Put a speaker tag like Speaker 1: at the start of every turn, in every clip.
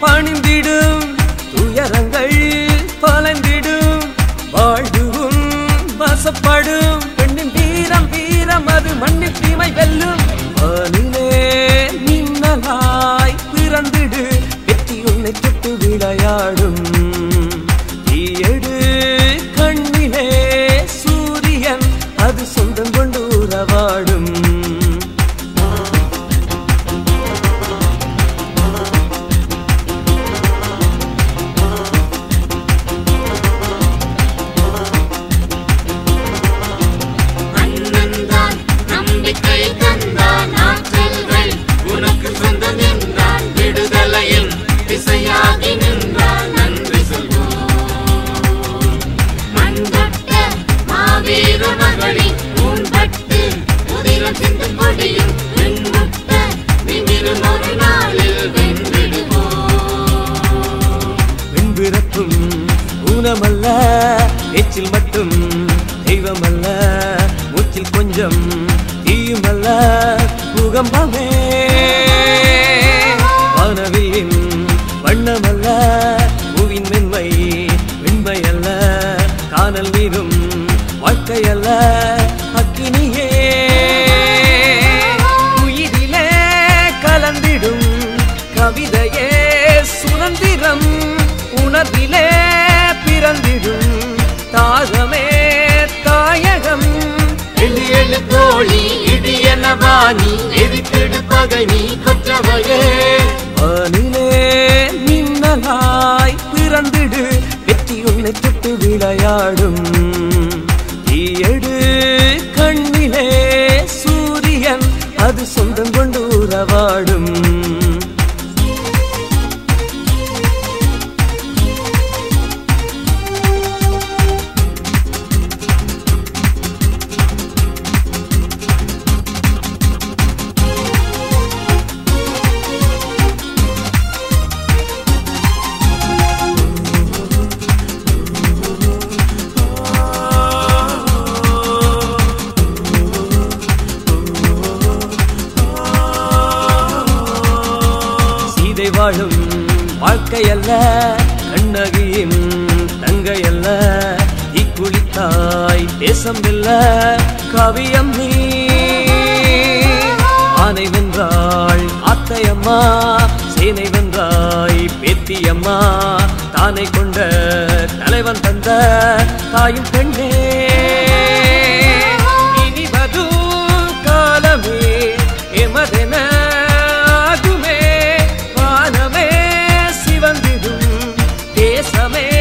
Speaker 1: பணிந்து இசையாகி நின்றால் நன்றி சொல்வோம். மண்பட்ட மாவீர மகளி ஊன்பட்டு உதிரம் சிந்து கொடியும் வெண்முட்ட நிமிரும் ஒரு நாளில் வென்றிடுவோம்.
Speaker 2: வெண்பிறப்பும் ஊனமல்ல எச்சில் மட்டும் தெய்வமல்ல மூச்சில் கொஞ்சம் தீயுமல்ல பூகம்பமே. வாழ்க்கையல்ல அக்கினியே. உயிரிலே கலந்திடும் கவிதையே சுதந்திரம் உணர்விலே பிறந்திடும் தாகமே தாயகம்.
Speaker 1: எழு தோழி இடியன வாணி எதிர்த்திடு பகை நீ கொற்றவையே.
Speaker 2: வானிலே மின்னலாய் பிறந்திடு வெற்றி உன்னை தொட்டு விளையாடும் எடு கண்ணிலே சூரியன் அது சொந்தம் கொண்டு உறவாடும். வாழும் வாழ்க்கையல்ல கண்ணகியும் தங்கையல்ல இக்குளித்தாய் தேசம் இல்ல கவியம் நீ ஆனை வென்றாள் ஆத்தையம்மா சேனை வென்றாய் பேத்தியம்மா. தானை கொண்ட தலைவன் தந்த தாயும் பெண்ணே. தேசமே.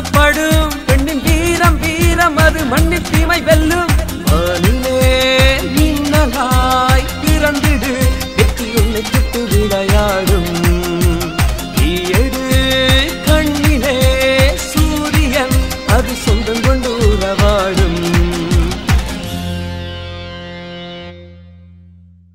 Speaker 2: ஆசைப்படும் பெண்ணின் வீரம் வீரம் அது மண்ணின் தீமை வெல்லும்.